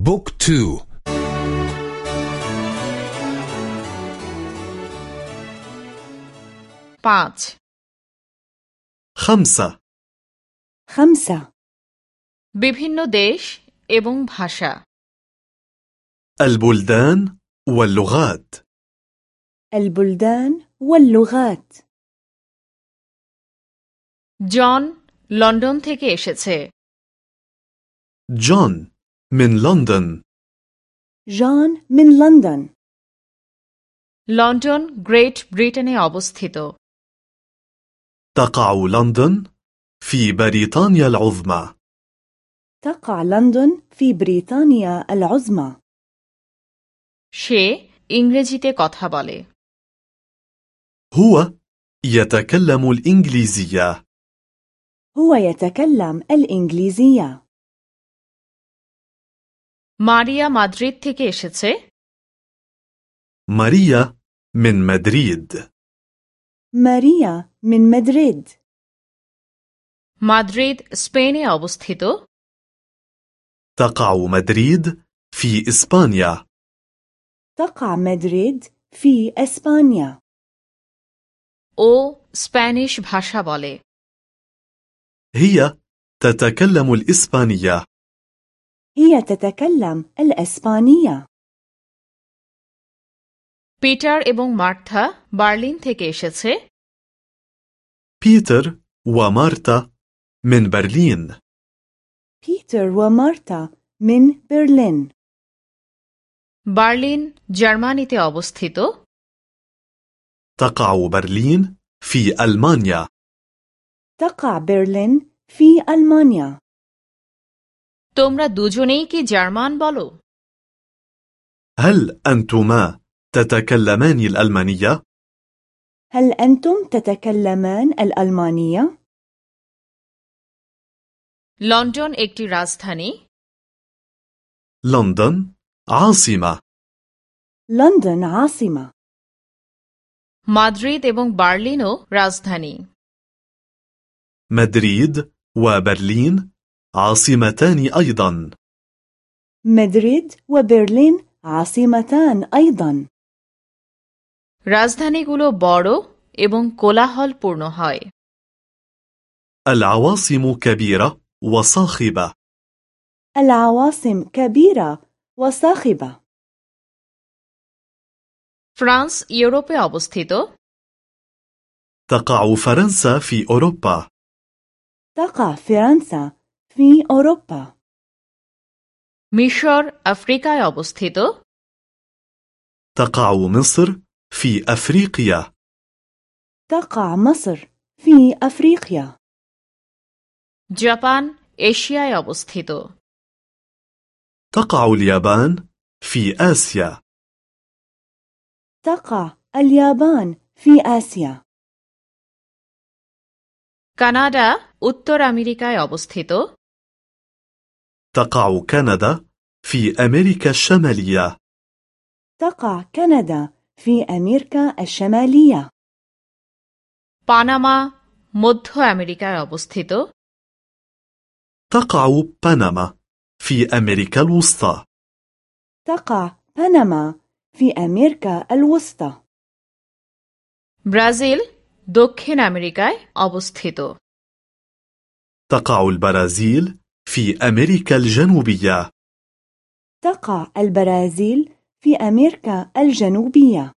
بوك تو পাঁচ خمسة خمسة বিভিন্ন দেশ এবং ভাষা البلدان واللغات البلدان واللغات জন লন্ডন থেকে এসেছে جون من لندن جون من لندن লন্ডন গ্রেট ব্রিটেনে অবস্থিত تقع لندن في بريطانيا العظمى تقع لندن في بريطانيا العظمى সে ইংরেজিতে কথা বলে هو يتكلم الإنجليزية هو يتكلم الإنجليزية মারিয়া মাদ্রিদ থেকে এসেছে ماريا من مدريد ماريا من مدريد মাদ্রিদ স্পেনে অবস্থিত تقع مدريد في إسبانيا تقع مدريد في إسبانيا ও স্প্যানিশ ভাষা বলে هي تتكلم الإسبانية هي تتكلم الإسبانية পিটার এবং মার্থা বার্লিন থেকে এসেছে بيتر ومارتا من برلين بيتر ومارتا من برلين বার্লিন জার্মানিতে অবস্থিত تقع برلين في ألمانيا تقع برلين في ألمانيا তোমরা দুজনেই কি জার্মান বলো هل أنتما تتكلمان الألمانية؟ هل أنتم تتكلمان الألمانية؟ লন্ডন একটি রাজধানী لندن عاصمة لندن عاصمة মাদ্রিদ এবং বার্লিনও রাজধানী مدريد وبرلين عاصمتان أيضا مدريد وبرلين عاصمتان أيضا রাজধানীগুলো বড় এবং কোলাহলপূর্ণ হয় العواصم كبيرة وصاخبة العواصم كبيرة وصاخبة ফ্রান্স ইউরোপে অবস্থিত تقع فرنسا في أوروبا تقع فرنسا في أوروبا মিশর আফ্রিকায় অবস্থিত تقع مصر في أفريقيا تقع مصر في أفريقيا জাপান এশিয়ায় অবস্থিত تقع اليابان في آسيا تقع اليابان في آسيا কানাডা উত্তর আমেরিকায় অবস্থিত تقع كندا في أمريكا الشمالية تقع كندا في أمريكا الشمالية পানামা মধ্য আমেরিকায় অবস্থিত تقع بنما في أمريكا الوسطى تقع بنما في أمريكا الوسطى ব্রাজিল দক্ষিণ আমেরিকায় অবস্থিত تقع البرازيل في أمريكا الجنوبية. تقع البرازيل في أمريكا الجنوبية.